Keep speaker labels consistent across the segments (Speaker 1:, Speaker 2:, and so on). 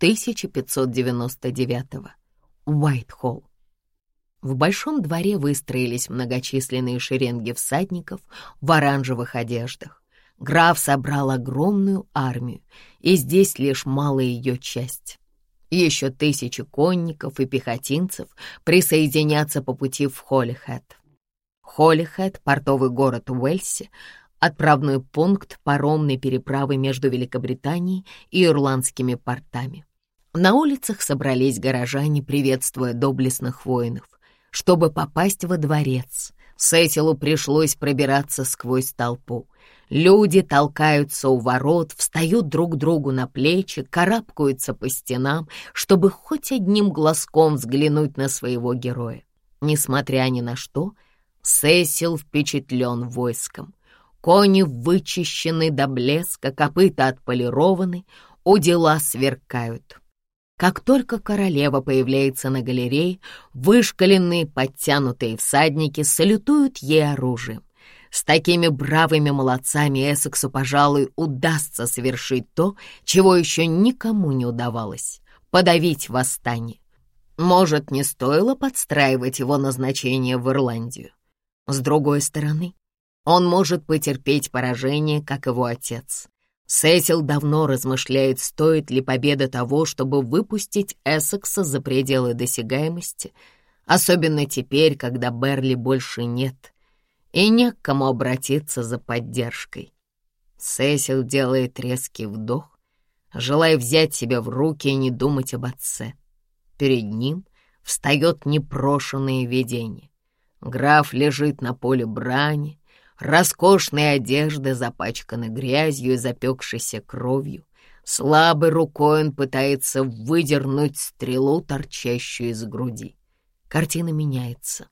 Speaker 1: 1599 Уайтхолл. В большом дворе выстроились многочисленные шеренги всадников в оранжевых одеждах. Граф собрал огромную армию, и здесь лишь малая ее часть. Еще тысячи конников и пехотинцев присоединятся по пути в Холлихэт. Холлихэт — портовый город в Уэльсе, отправной пункт паромной переправы между Великобританией и ирландскими портами. На улицах собрались горожане, приветствуя доблестных воинов. Чтобы попасть во дворец, Сетилу пришлось пробираться сквозь толпу. Люди толкаются у ворот, встают друг другу на плечи, карабкаются по стенам, чтобы хоть одним глазком взглянуть на своего героя. Несмотря ни на что, Сесил впечатлен войском. Кони вычищены до блеска, копыта отполированы, удила сверкают. Как только королева появляется на галерее, вышкаленные, подтянутые всадники салютуют ей оружием. С такими бравыми молодцами Эссексу, пожалуй, удастся совершить то, чего еще никому не удавалось — подавить восстание. Может, не стоило подстраивать его назначение в Ирландию. С другой стороны, он может потерпеть поражение, как его отец. Сесил давно размышляет, стоит ли победа того, чтобы выпустить Эссекса за пределы досягаемости, особенно теперь, когда Берли больше нет, и не к кому обратиться за поддержкой. Сесил делает резкий вдох, желая взять себя в руки и не думать об отце. Перед ним встает непрошенное видение. Граф лежит на поле брани, Роскошные одежды запачканы грязью и запекшейся кровью. Слабой рукой он пытается выдернуть стрелу, торчащую из груди. Картина меняется.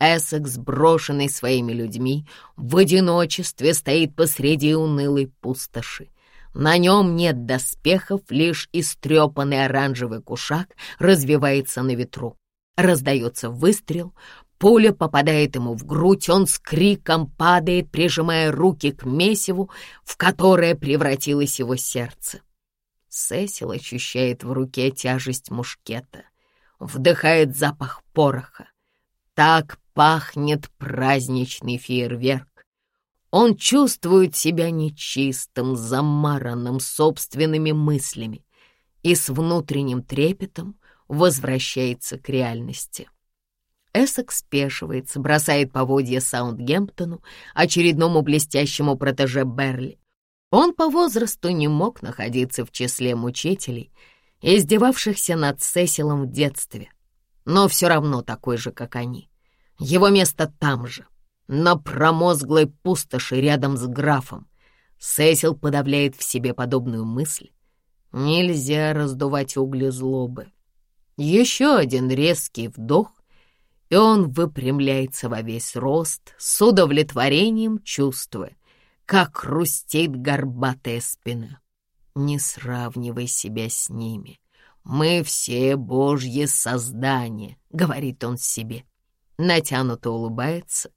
Speaker 1: Эссекс, брошенный своими людьми, в одиночестве стоит посреди унылой пустоши. На нем нет доспехов, лишь истрепанный оранжевый кушак развивается на ветру. Раздается выстрел, Пуля попадает ему в грудь, он с криком падает, прижимая руки к месиву, в которое превратилось его сердце. Сесил ощущает в руке тяжесть мушкета, вдыхает запах пороха. Так пахнет праздничный фейерверк. Он чувствует себя нечистым, замаранным собственными мыслями и с внутренним трепетом возвращается к реальности. Эссекс спешивается, бросает поводья Саундгемптону, очередному блестящему протеже Берли. Он по возрасту не мог находиться в числе мучителей, издевавшихся над Сесилом в детстве, но все равно такой же, как они. Его место там же, на промозглой пустоши рядом с графом. Сесил подавляет в себе подобную мысль. Нельзя раздувать угли злобы. Еще один резкий вдох, и он выпрямляется во весь рост, с удовлетворением чувствуя, как хрустит горбатая спина. Не сравнивай себя с ними. Мы все Божье создание, говорит он себе. Натянуто улыбается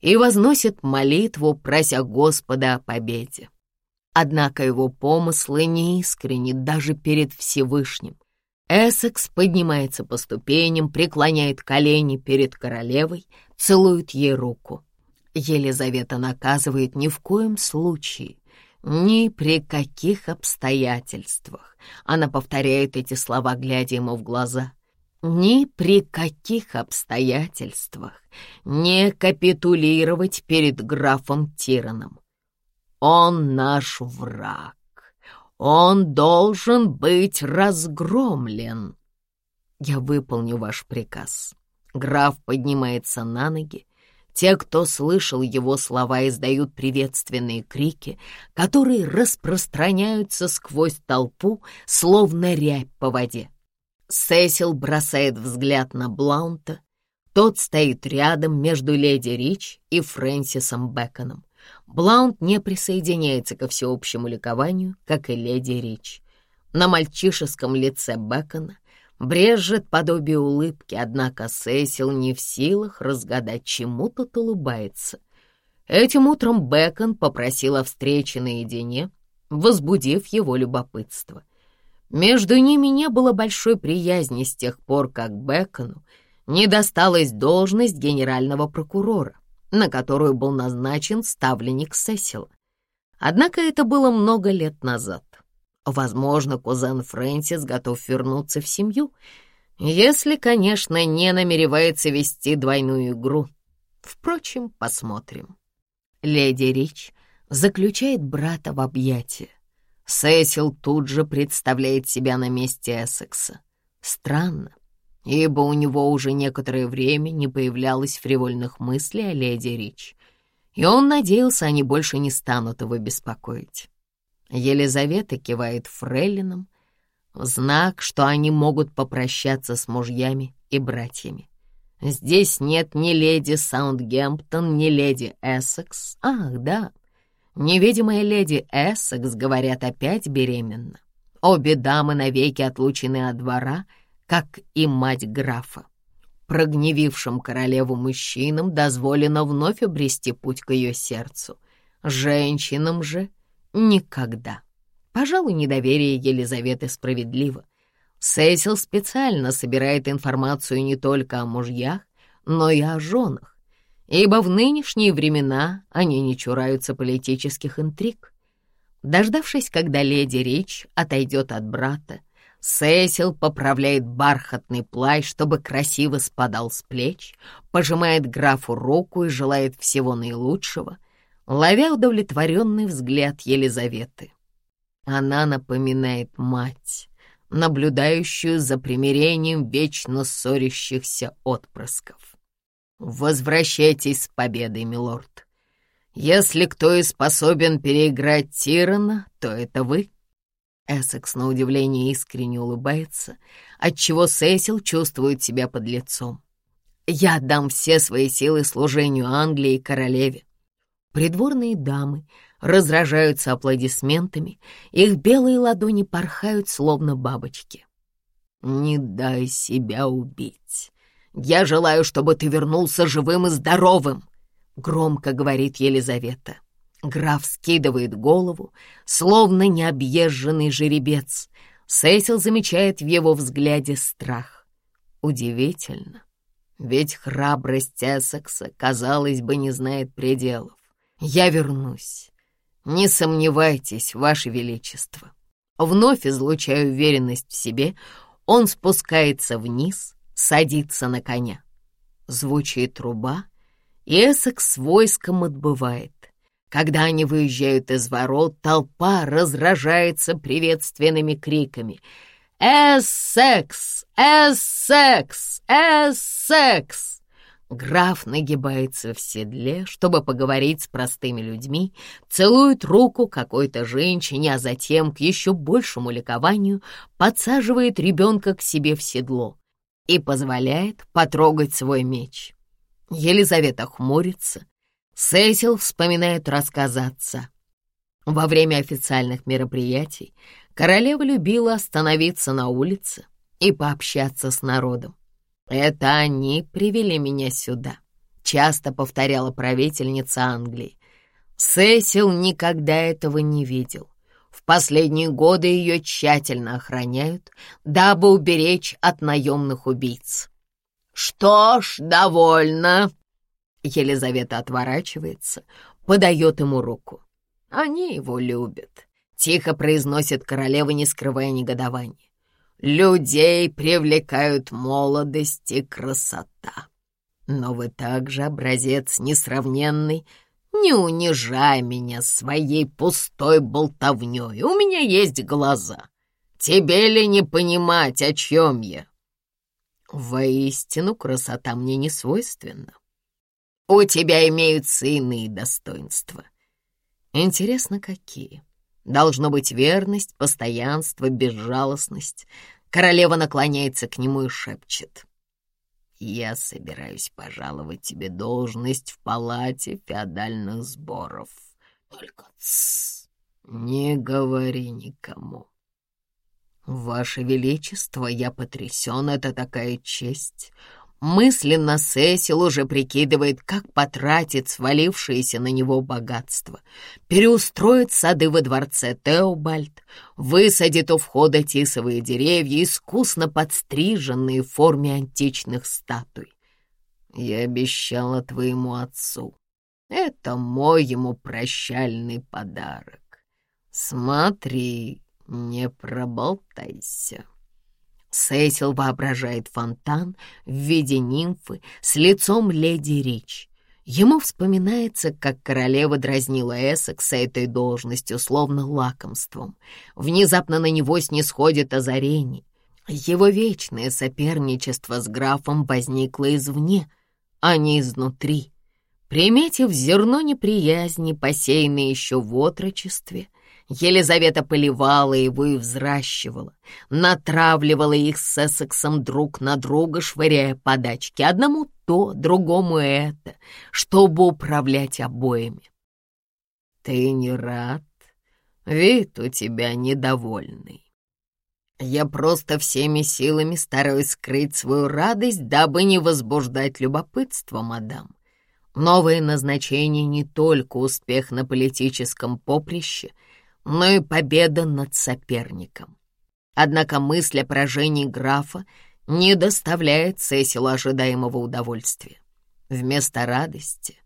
Speaker 1: и возносит молитву, прося Господа о победе. Однако его помыслы неискренни даже перед Всевышним. Эссекс поднимается по ступеням, преклоняет колени перед королевой, целует ей руку. Елизавета наказывает ни в коем случае, ни при каких обстоятельствах. Она повторяет эти слова, глядя ему в глаза. Ни при каких обстоятельствах не капитулировать перед графом Тираном. Он наш враг. Он должен быть разгромлен. Я выполню ваш приказ. Граф поднимается на ноги. Те, кто слышал его слова, издают приветственные крики, которые распространяются сквозь толпу, словно рябь по воде. Сесил бросает взгляд на Блаунта. Тот стоит рядом между леди Рич и Фрэнсисом Бэконом. Блаунд не присоединяется ко всеобщему ликованию, как и леди Рич. На мальчишеском лице Бекона брежет подобие улыбки, однако Сесил не в силах разгадать, чему тут улыбается. Этим утром Бекон попросил о встрече наедине, возбудив его любопытство. Между ними не было большой приязни с тех пор, как Бекону не досталась должность генерального прокурора, на которую был назначен ставленник Сесила. Однако это было много лет назад. Возможно, кузен Фрэнсис готов вернуться в семью, если, конечно, не намеревается вести двойную игру. Впрочем, посмотрим. Леди Рич заключает брата в объятия. Сесил тут же представляет себя на месте Эссекса. Странно, ибо у него уже некоторое время не появлялось фривольных мыслей о леди Рич, и он надеялся, они больше не станут его беспокоить. Елизавета кивает фрейлинам, знак, что они могут попрощаться с мужьями и братьями. Здесь нет ни леди Саундгемптон, ни леди Эссекс. Ах, да, невидимая леди Эссекс, говорят, опять беременна. Обе дамы навеки отлучены от двора, как и мать графа. Прогневившим королеву мужчинам дозволено вновь обрести путь к ее сердцу. Женщинам же — Никогда. Пожалуй, недоверие Елизаветы справедливо. Сесил специально собирает информацию не только о мужьях, но и о женах, ибо в нынешние времена они не чураются политических интриг. Дождавшись, когда леди Рич отойдет от брата, Сесил поправляет бархатный плащ, чтобы красиво спадал с плеч, пожимает графу руку и желает всего наилучшего — ловя удовлетворенный взгляд Елизаветы. Она напоминает мать, наблюдающую за примирением вечно ссорящихся отпрысков. «Возвращайтесь с победой, милорд. Если кто и способен переиграть Тирана, то это вы». Эссекс на удивление искренне улыбается, отчего Сесил чувствует себя под лицом. «Я отдам все свои силы служению Англии и королеве. Придворные дамы разражаются аплодисментами, их белые ладони порхают, словно бабочки. «Не дай себя убить. Я желаю, чтобы ты вернулся живым и здоровым», — громко говорит Елизавета. Граф скидывает голову, словно необъезженный жеребец. Сесил замечает в его взгляде страх. Удивительно, ведь храбрость Эссекса, казалось бы, не знает пределов. Я вернусь. Не сомневайтесь, Ваше Величество. Вновь излучая уверенность в себе, он спускается вниз, садится на коня. Звучит труба, и Эссекс войском отбывает. Когда они выезжают из ворот, толпа разражается приветственными криками «Эссекс! Эссекс! Эссекс!» Граф нагибается в седле, чтобы поговорить с простыми людьми, целует руку какой-то женщине, а затем, к еще большему ликованию, подсаживает ребенка к себе в седло и позволяет потрогать свой меч. Елизавета хмурится. Сесил вспоминает рассказ отца. Во время официальных мероприятий королева любила остановиться на улице и пообщаться с народом. «Это они привели меня сюда», — часто повторяла правительница Англии. Сесил никогда этого не видел. В последние годы ее тщательно охраняют, дабы уберечь от наемных убийц. «Что ж, довольно!» Елизавета отворачивается, подает ему руку. «Они его любят», — тихо произносит королева, не скрывая негодования. Людей привлекают молодость и красота. Но вы также образец несравненный. Не унижай меня своей пустой болтовнёй. У меня есть глаза. Тебе ли не понимать, о чем я? Воистину, красота мне не свойственна. У тебя имеются иные достоинства. Интересно, какие? Должно быть верность, постоянство, безжалостность. Королева наклоняется к нему и шепчет. «Я собираюсь пожаловать тебе должность в палате феодальных сборов. Только тссс, не говори никому». «Ваше Величество, я потрясен, это такая честь. Мысленно Сесил уже прикидывает, как потратить свалившееся на него богатство, переустроит сады во дворце Теобальд, высадит у входа тисовые деревья, искусно подстриженные в форме античных статуй. Я обещала твоему отцу. Это мой ему прощальный подарок. Смотри, не проболтайся. Сесил воображает фонтан в виде нимфы с лицом леди Рич. Ему вспоминается, как королева дразнила Эссекса этой должностью, словно лакомством. Внезапно на него снисходит озарение. Его вечное соперничество с графом возникло извне, а не изнутри. Приметив зерно неприязни, посеянное еще в отрочестве — Елизавета поливала его и взращивала, натравливала их с Эссексом друг на друга, швыряя подачки. Одному то, другому это, чтобы управлять обоими. Ты не рад? Вид у тебя недовольный. Я просто всеми силами стараюсь скрыть свою радость, дабы не возбуждать любопытство, мадам. Новое назначение не только успех на политическом поприще — но и победа над соперником. Однако мысль о поражении графа не доставляет Сесилу ожидаемого удовольствия. Вместо радости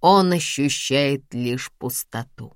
Speaker 1: он ощущает лишь пустоту.